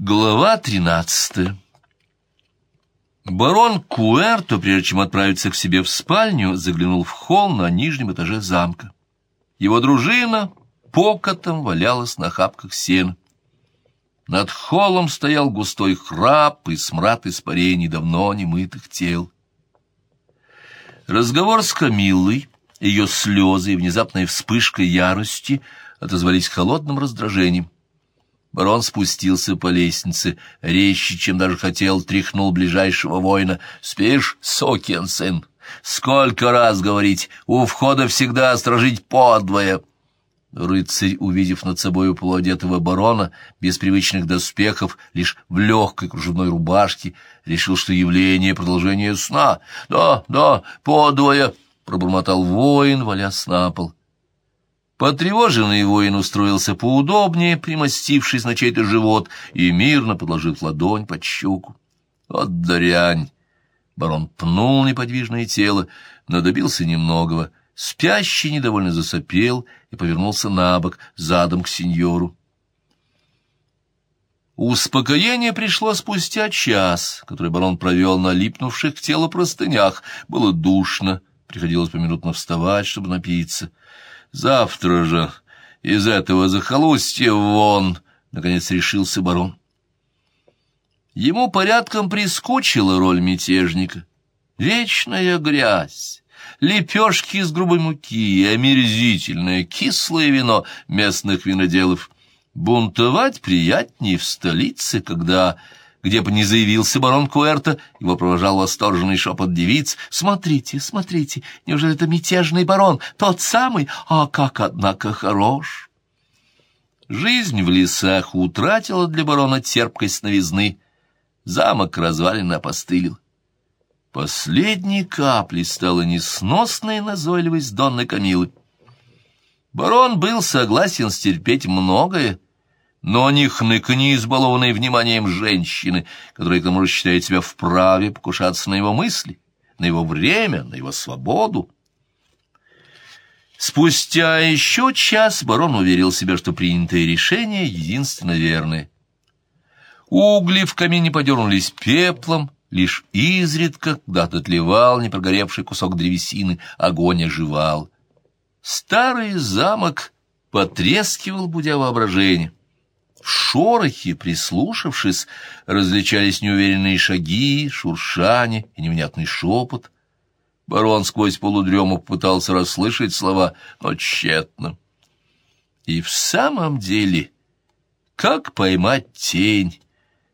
Глава тринадцатая Барон Куэрто, прежде чем отправиться к себе в спальню, заглянул в холл на нижнем этаже замка. Его дружина покотом валялась на хапках сена. Над холлом стоял густой храп и смрад испарений давно немытых тел. Разговор с Камиллой, ее слезы и внезапная вспышка ярости отозвались холодным раздражением. Барон спустился по лестнице, резче, чем даже хотел, тряхнул ближайшего воина. «Спишь, сокин сын? Сколько раз говорить, у входа всегда сторожить подвое!» Рыцарь, увидев над собой полуодетого барона, без привычных доспехов, лишь в легкой кружевной рубашке, решил, что явление — продолжение сна. «Да, да, подвое!» — пробормотал воин, валясь на пол. Потревоженный воин устроился поудобнее, примостившись на чей-то живот и мирно подложив ладонь под щеку. «Вот дрянь!» Барон пнул неподвижное тело, но добился немногого. Спящий недовольно засопел и повернулся на бок, задом к сеньору. Успокоение пришло спустя час, который барон провел на липнувших к телу простынях. Было душно, приходилось поминутно вставать, чтобы напиться. Завтра же из этого захолустья вон, — наконец решился барон. Ему порядком прискучила роль мятежника. Вечная грязь, лепешки из грубой муки и омерзительное кислое вино местных виноделов. Бунтовать приятнее в столице, когда где бы ни заявился барон Куэрто, его провожал восторженный шепот девиц. «Смотрите, смотрите, неужели это мятежный барон, тот самый? А как, однако, хорош!» Жизнь в лесах утратила для барона терпкость новизны. Замок развалин опостылил. Последней каплей стала несносная назойливость Донны Камилы. Барон был согласен стерпеть многое, но не хныканье, избалованной вниманием женщины, которая к тому же считает себя вправе покушаться на его мысли, на его время, на его свободу. Спустя еще час барон уверил себя, что принятое решение единственно верное. Угли в камине подернулись пеплом, лишь изредка, когда дотлевал непрогоревший кусок древесины, огонь оживал. Старый замок потрескивал, будя воображение. В шорохе, прислушавшись, различались неуверенные шаги, шуршание и невнятный шепот. Барон сквозь полудрему попытался расслышать слова, но тщетно. И в самом деле, как поймать тень,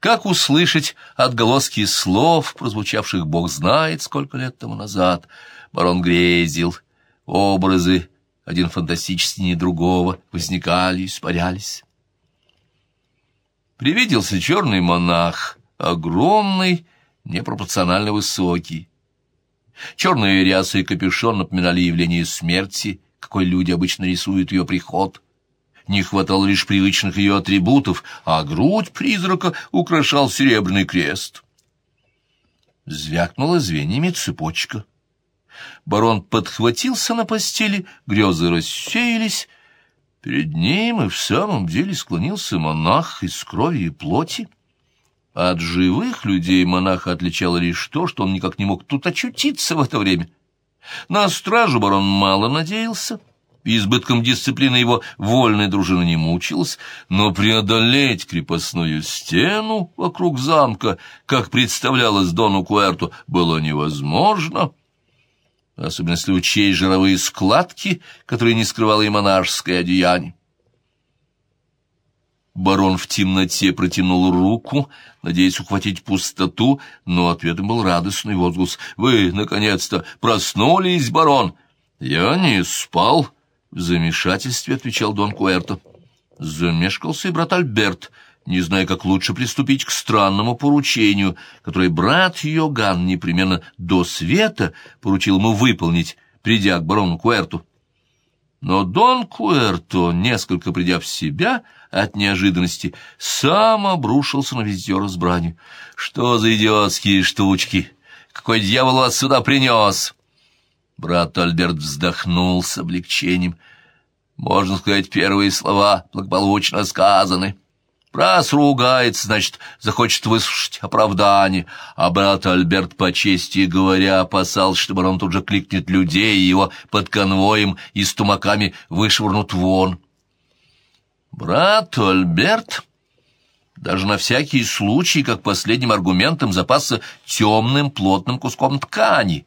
как услышать отголоски слов, прозвучавших бог знает сколько лет тому назад, барон грезил, образы, один фантастический другого, возникали, испарялись. Привиделся черный монах, огромный, непропорционально высокий. Черные рясы и капюшон напоминали явление смерти, какой люди обычно рисуют ее приход. Не хватало лишь привычных ее атрибутов, а грудь призрака украшал серебряный крест. Звякнула звеньями цепочка. Барон подхватился на постели, грезы рассеялись, Перед ним и в самом деле склонился монах из крови и плоти. От живых людей монаха отличало лишь то, что он никак не мог тут очутиться в это время. На стражу барон мало надеялся, избытком дисциплины его вольная дружина не мучилась, но преодолеть крепостную стену вокруг замка, как представлялось Дону Куэрту, было невозможно — особенно если учесть жировые складки, которые не скрывало и монашеское одеяние. Барон в темноте протянул руку, надеясь ухватить пустоту, но ответом был радостный возглас. «Вы, наконец-то, проснулись, барон!» «Я не спал», — в замешательстве отвечал Дон Куэрто. Замешкался и брат Альберт — не зная, как лучше приступить к странному поручению, которое брат Йоган непременно до света поручил ему выполнить, придя к барону Куэрту. Но Дон Куэрто, несколько придя в себя от неожиданности, сам обрушился на визитера с бранью. «Что за идиотские штучки? Какой дьявол вас сюда принес?» Брат Альберт вздохнул с облегчением. «Можно сказать, первые слова благополучно сказаны». Раз ругается, значит, захочет выслушать оправдание, а брат Альберт, по чести говоря, опасался, что барон тут же кликнет людей, и его под конвоем и с тумаками вышвырнут вон. Брат Альберт даже на всякий случай, как последним аргументом, запасся темным плотным куском ткани.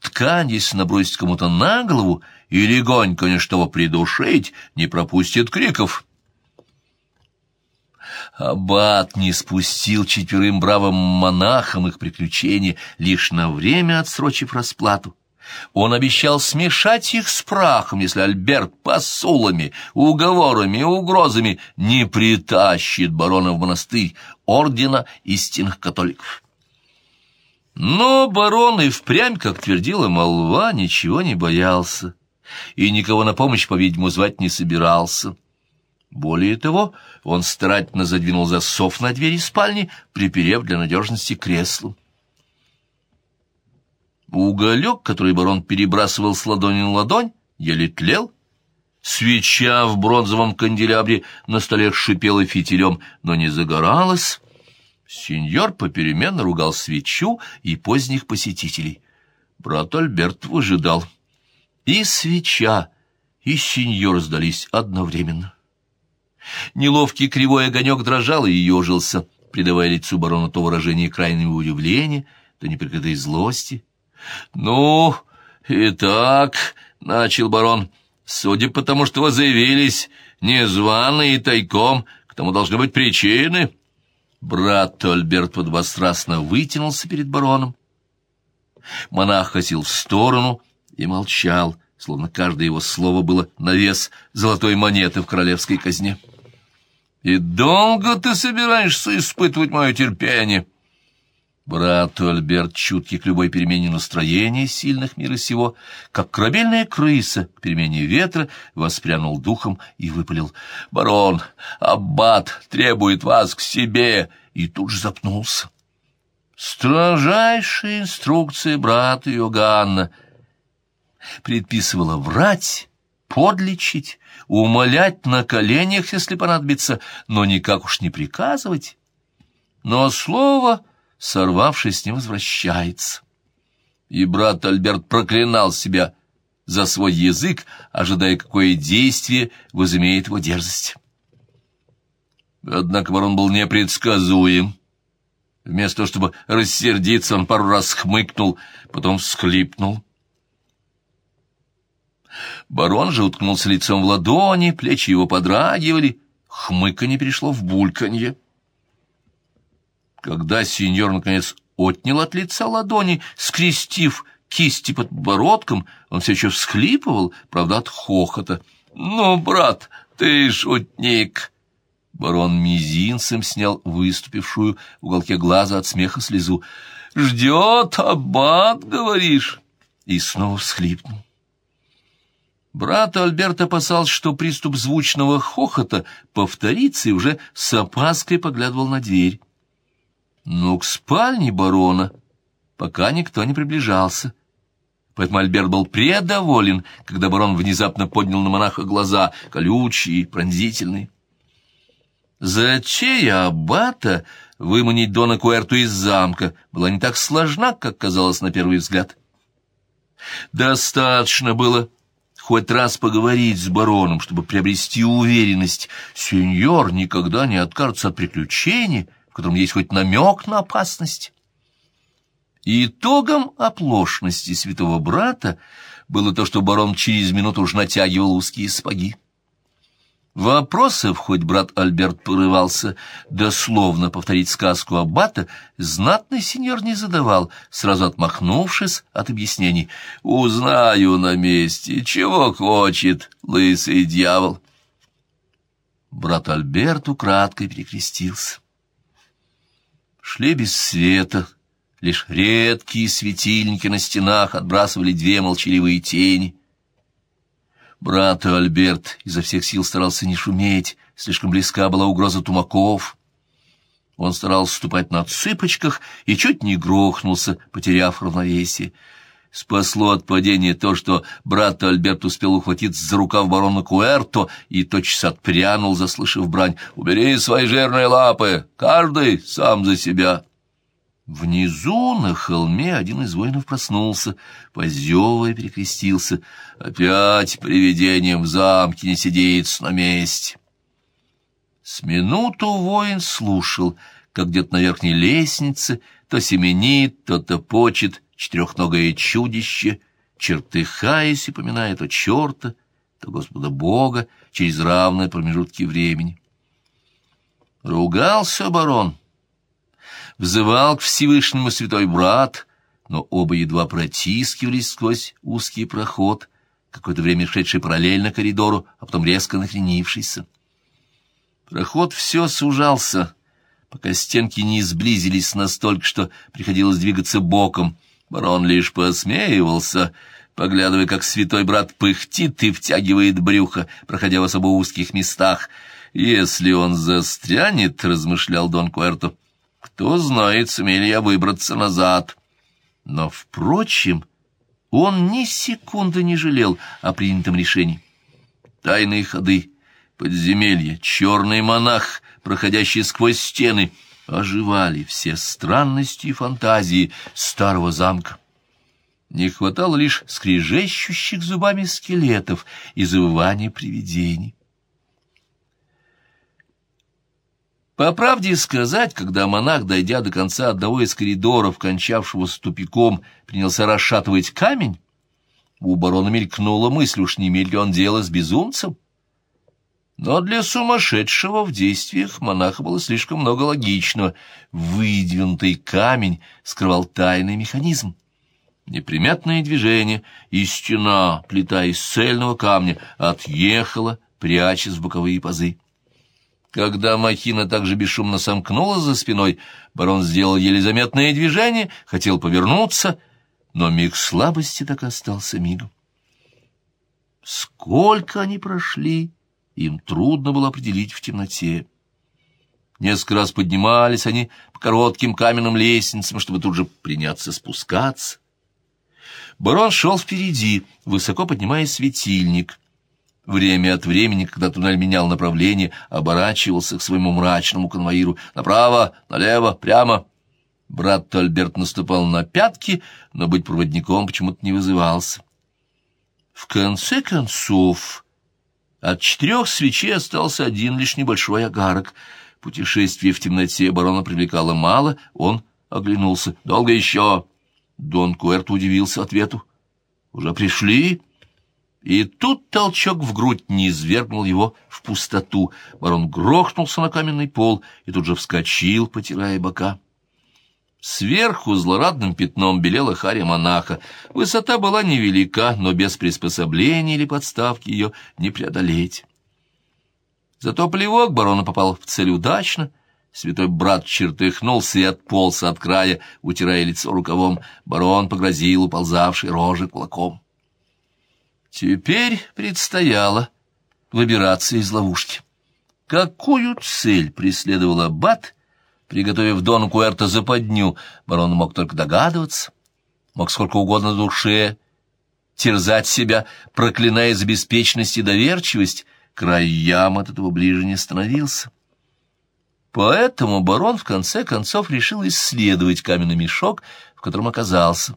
Ткань, если набросить кому-то на голову и легонько ничто придушить, не пропустит криков. Аббат не спустил четверым бравым монахам их приключения, лишь на время отсрочив расплату. Он обещал смешать их с прахом, если Альберт посулами, уговорами и угрозами не притащит барона в монастырь ордена истинных католиков. Но барон и впрямь, как твердила молва, ничего не боялся и никого на помощь, по-видимому, звать не собирался. Более того, он старательно задвинул засов на двери спальни, приперев для надежности креслу. Уголек, который барон перебрасывал с ладони на ладонь, еле тлел. Свеча в бронзовом канделябре на столе шипела фитилем, но не загоралась. Сеньор попеременно ругал свечу и поздних посетителей. Брат Альберт выжидал. И свеча, и сеньор сдались одновременно. Неловкий кривой огонек дрожал и ежился, придавая лицу барона то выражение крайнего удивления, то неприкрытой злости. «Ну, итак», — начал барон, — «судя по тому, что вы заявились, незваные и тайком, к тому должны быть причины». Брат Альберт подвострастно вытянулся перед бароном. Монах ходил в сторону и молчал, словно каждое его слово было на вес золотой монеты в королевской казне. «И долго ты собираешься испытывать мое терпение?» Брат Альберт, чуткий к любой перемене настроения сильных мира сего, как корабельная крыса к перемене ветра, воспрянул духом и выпалил. «Барон, аббат требует вас к себе!» И тут же запнулся. Строжайшая инструкция брата Иоганна предписывала врать, подлечить, умолять на коленях, если понадобится, но никак уж не приказывать. Но слово сорвавшись, не возвращается. И брат Альберт проклинал себя за свой язык, ожидая, какое действие возымеет его дерзость. Однако барон был непредсказуем. Вместо того, чтобы рассердиться, он пару раз хмыкнул, потом всхлипнул. Барон же уткнулся лицом в ладони, плечи его подрагивали, хмыканье перешло в бульканье. Когда сеньор, наконец, отнял от лица ладони, скрестив кисти под бородком, он все еще всхлипывал, правда, от хохота. «Ну, брат, ты шутник!» Барон мизинцем снял выступившую в уголке глаза от смеха слезу. «Ждет аббат, говоришь?» И снова всхлипнул. Брат Альберт опасался, что приступ звучного хохота повторится, и уже с опаской поглядывал на дверь но к спальне барона пока никто не приближался. Поэтому Альберт был предоволен, когда барон внезапно поднял на монаха глаза, колючие, пронзительные. Затея аббата выманить Дона Куэрту из замка была не так сложна, как казалось на первый взгляд. Достаточно было хоть раз поговорить с бароном, чтобы приобрести уверенность. Сеньор никогда не откажется от приключений, котором есть хоть намек на опасность. итогом оплошности святого брата было то, что барон через минуту уж натягивал узкие сапоги. Вопросов, хоть брат Альберт порывался дословно повторить сказку Аббата, знатный сеньор не задавал, сразу отмахнувшись от объяснений. «Узнаю на месте, чего хочет лысый дьявол». Брат Альберт украдкой перекрестился шли без света. Лишь редкие светильники на стенах отбрасывали две молчаливые тени. Брат Альберт изо всех сил старался не шуметь, слишком близка была угроза тумаков. Он старался ступать на цыпочках и чуть не грохнулся, потеряв равновесие. Спасло от падения то, что брат Альберт успел ухватиться за рукав барона Куэрто и тотчас отпрянул, заслышав брань. «Убери свои жирные лапы! Каждый сам за себя!» Внизу, на холме, один из воинов проснулся, позевая перекрестился. Опять привидением в замке не сидится на месте. С минуту воин слушал, как где-то на верхней лестнице то семенит, то топочет, четырехногое чудище, чертыхаясь и поминая то черта, то Господа Бога через равные промежутки времени. Ругался барон, взывал к Всевышнему святой брат, но оба едва протискивались сквозь узкий проход, какое-то время шедший параллельно коридору, а потом резко накренившийся. Проход все сужался, пока стенки не сблизились настолько, что приходилось двигаться боком, Барон лишь посмеивался, поглядывая, как святой брат пыхтит и втягивает брюхо, проходя в особо узких местах. «Если он застрянет», — размышлял Дон Куэрто, — «кто знает, сумею я выбраться назад». Но, впрочем, он ни секунды не жалел о принятом решении. Тайные ходы, подземелье, черный монах, проходящий сквозь стены — оживали все странности и фантазии старого замка. Не хватало лишь скрежещущих зубами скелетов и завывания привидений. По правде сказать, когда монах, дойдя до конца одного из коридоров, кончавшего тупиком, принялся расшатывать камень, у барона мелькнула мысль, уж не имеет он дело с безумцем. Но для сумасшедшего в действиях монаха было слишком много логичного. Выдвинутый камень скрывал тайный механизм. Неприметное движение, и стена, плита из цельного камня, отъехала, прячась в боковые пазы. Когда махина также бесшумно сомкнула за спиной, барон сделал еле заметное движение, хотел повернуться, но миг слабости так остался мигом. Сколько они прошли! им трудно было определить в темноте. Несколько раз поднимались они по коротким каменным лестницам, чтобы тут же приняться спускаться. Барон шел впереди, высоко поднимая светильник. Время от времени, когда туннель менял направление, оборачивался к своему мрачному конвоиру. Направо, налево, прямо. Брат Альберт наступал на пятки, но быть проводником почему-то не вызывался. В конце концов... От четырех свечей остался один лишь небольшой огарок. Путешествие в темноте барона привлекало мало, он оглянулся. «Долго еще?» Дон Куэрт удивился ответу. «Уже пришли?» И тут толчок в грудь не извергнул его в пустоту. Барон грохнулся на каменный пол и тут же вскочил, потирая бока. Сверху злорадным пятном белела харя монаха. Высота была невелика, но без приспособлений или подставки ее не преодолеть. Зато плевок барона попал в цель удачно. Святой брат чертыхнулся и отполз от края, утирая лицо рукавом. Барон погрозил уползавший рожей кулаком. Теперь предстояло выбираться из ловушки. Какую цель преследовал аббат, Приготовив Дону Куэрто западню, барон мог только догадываться, мог сколько угодно душе терзать себя, проклиная за беспечность и доверчивость, край от этого ближе не становился. Поэтому барон в конце концов решил исследовать каменный мешок, в котором оказался.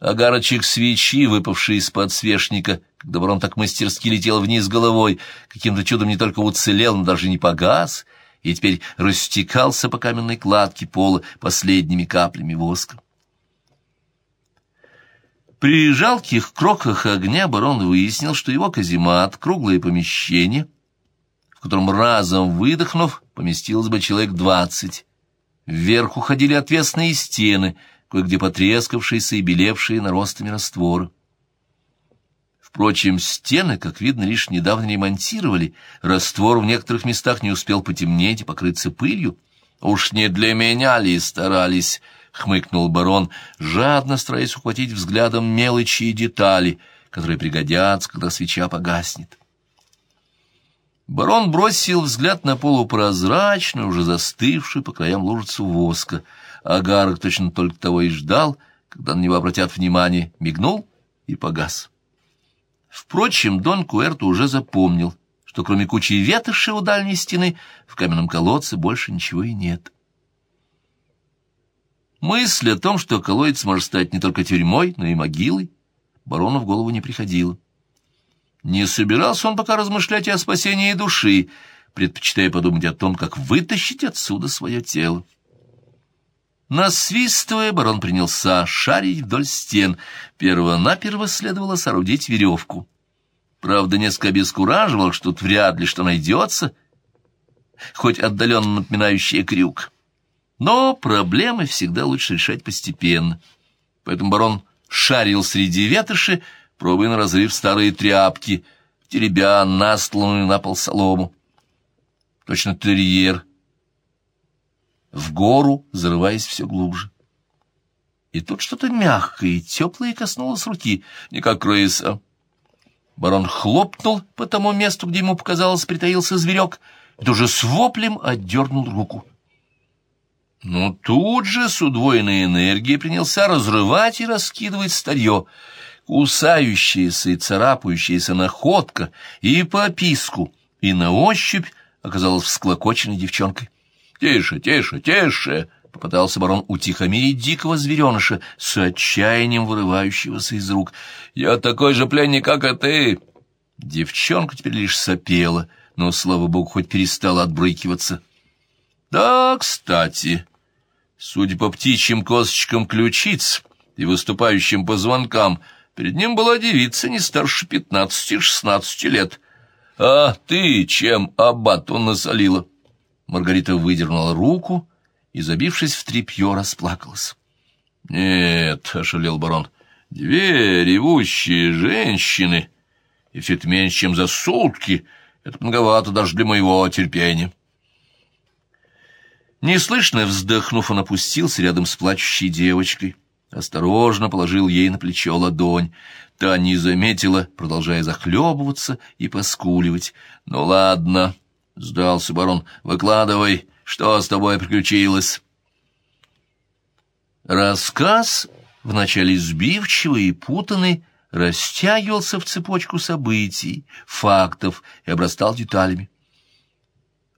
Агарочек свечи, выпавший из подсвечника, когда барон так мастерски летел вниз головой, каким-то чудом не только уцелел, но даже не погас — и теперь растекался по каменной кладке пола последними каплями воска. При жалких кроках огня барон выяснил, что его каземат — круглое помещение, в котором разом выдохнув, поместилось бы человек двадцать. Вверх уходили отвесные стены, кое-где потрескавшиеся и белевшие наростами раствора. Впрочем, стены, как видно, лишь недавно ремонтировали, раствор в некоторых местах не успел потемнеть и покрыться пылью. «Уж не для меня ли старались?» — хмыкнул барон, жадно стараясь ухватить взглядом мелочи и детали, которые пригодятся, когда свеча погаснет. Барон бросил взгляд на полупрозрачную, уже застывшую по краям лужицу воска. Агарок точно только того и ждал, когда на него обратят внимание, мигнул и погас. Впрочем, Дон Куэрто уже запомнил, что кроме кучи ветоши у дальней стены в каменном колодце больше ничего и нет. Мысль о том, что колодец может стать не только тюрьмой, но и могилой, барону в голову не приходила. Не собирался он пока размышлять о спасении души, предпочитая подумать о том, как вытащить отсюда свое тело. Насвистывая, барон принялся шарить вдоль стен. Первонаперво следовало соорудить веревку. Правда, несколько обескураживал, что тут вряд ли что найдется, хоть отдаленно напоминающее крюк. Но проблемы всегда лучше решать постепенно. Поэтому барон шарил среди ветоши, пробуя на разрыв старые тряпки, теребя настланную на пол солому. Точно терьер, в гору, зарываясь все глубже. И тут что-то мягкое и теплое коснулось руки, не как крыса. Барон хлопнул по тому месту, где ему показалось, притаился зверек, и тут же с воплем отдернул руку. Но тут же с удвоенной энергией принялся разрывать и раскидывать старье. Кусающаяся и царапающаяся находка и по писку, и на ощупь оказалась всклокоченной девчонкой. «Тише, тише, тише!» — попытался барон утихомирить дикого звереныша с отчаянием вырывающегося из рук. «Я такой же пленник, как и ты!» Девчонка теперь лишь сопела, но, слава богу, хоть перестала отбрыкиваться. «Да, кстати, судя по птичьим косточкам ключиц и выступающим позвонкам, перед ним была девица не старше пятнадцати-шестнадцати лет. А ты чем аббату насолила?» Маргарита выдернула руку и, забившись в тряпье, расплакалась. — Нет, — ошалел барон, — две ревущие женщины, и все это меньше, чем за сутки, это многовато даже для моего терпения. Неслышно вздохнув, он опустился рядом с плачущей девочкой, осторожно положил ей на плечо ладонь. Та не заметила, продолжая захлебываться и поскуливать. — Ну ладно, — Сдался барон. Выкладывай, что с тобой приключилось? Рассказ, вначале сбивчивый и путанный, растягивался в цепочку событий, фактов и обрастал деталями.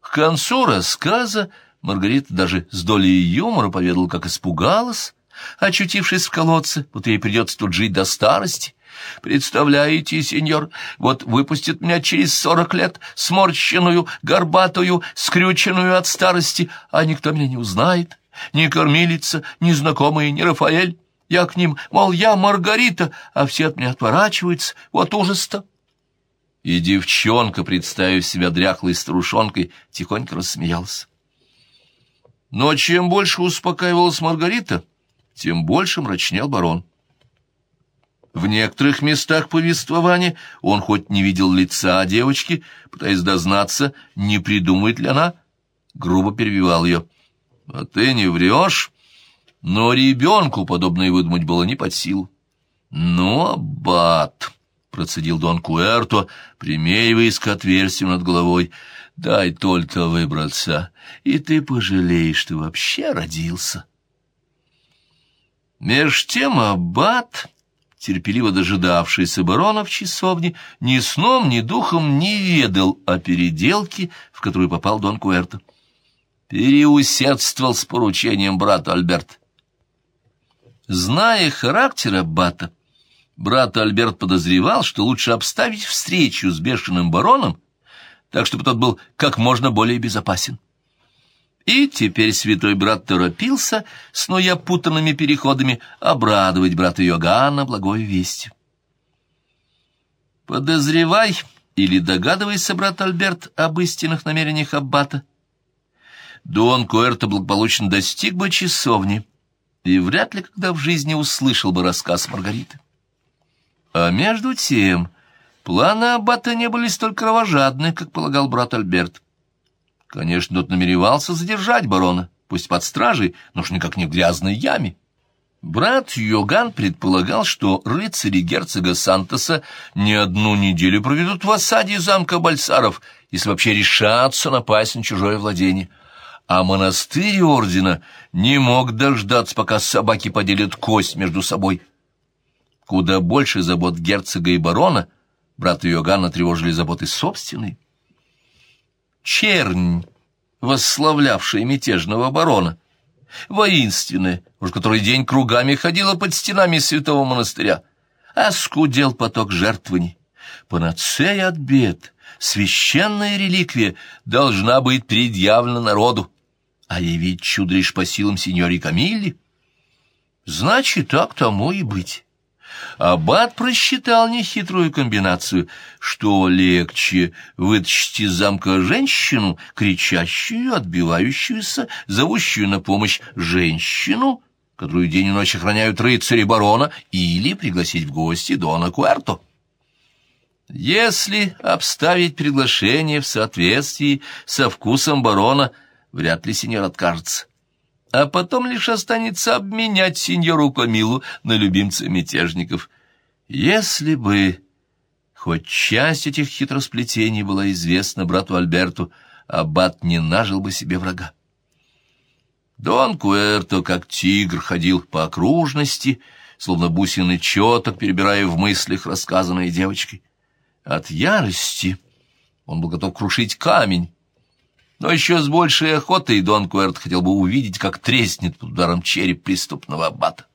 К концу рассказа Маргарита даже с долей юмора поведала, как испугалась, очутившись в колодце, вот ей придется тут жить до старости, Представляете, сеньор, вот выпустят меня через сорок лет, сморщенную, горбатую, скрюченную от старости, а никто меня не узнает, ни кормилица, ни знакомые, ни Рафаэль. Я к ним, мол, я Маргарита, а все от меня отворачиваются, вот ужас-то. И девчонка, представив себя дряхлой старушонкой, тихонько рассмеялась. Но чем больше успокаивалась Маргарита, тем больше мрачнел барон. В некоторых местах повествования он хоть не видел лица девочки, пытаясь дознаться, не придумает ли она, грубо перебивал ее. «А ты не врешь?» Но ребенку подобное выдумать было не под силу. «Ну, аббат!» — процедил Дон Куэрто, примеиваясь к отверстию над головой. «Дай только выбраться, и ты пожалеешь, что вообще родился». Меж тем аббат терпеливо дожидавшийся барона в часовне, ни сном, ни духом не ведал о переделке, в которую попал Дон Куэрто. Переусердствовал с поручением брата Альберт. Зная характер аббата, брат Альберт подозревал, что лучше обставить встречу с бешеным бароном, так чтобы тот был как можно более безопасен. И теперь святой брат торопился, снуя путанными переходами, обрадовать брата Йоганна благой вестью. Подозревай или догадывайся, брат Альберт, об истинных намерениях Аббата. Дон Куэрто благополучно достиг бы часовни и вряд ли когда в жизни услышал бы рассказ Маргариты. А между тем планы Аббата не были столь кровожадны, как полагал брат Альберт. Конечно, тот намеревался задержать барона, пусть под стражей, но уж никак не в грязной яме. Брат Йоган предполагал, что рыцари герцога Сантоса не одну неделю проведут в осаде замка Бальсаров, если вообще решатся напасть на чужое владение. а монастырь ордена не мог дождаться, пока собаки поделят кость между собой. Куда больше забот герцога и барона, брата Иоганна тревожили заботы собственные. Чернь, восславлявшая мятежного барона, воинственная, уж который день кругами ходила под стенами святого монастыря, оскудел поток жертвований. Панацея от бед, священная реликвия должна быть предъявлена народу, а явить чудо лишь по силам сеньори Камилли. Значит, так тому и быть. Аббат просчитал нехитрую комбинацию, что легче вытащить из замка женщину, кричащую, отбивающуюся, зовущую на помощь женщину, которую день и ночь охраняют рыцари барона, или пригласить в гости Дона Куэрто. Если обставить приглашение в соответствии со вкусом барона, вряд ли сеньор откажется. А потом лишь останется обменять сеньору Камилу на любимца мятежников. Если бы хоть часть этих хитросплетений была известна брату Альберту, аббат не нажил бы себе врага. Дон Куэрто, как тигр, ходил по окружности, словно бусины четок, перебирая в мыслях рассказанное девочкой. От ярости он был готов крушить камень, но еще с большей охотой Дон Куэрт хотел бы увидеть, как треснет под ударом череп преступного аббата.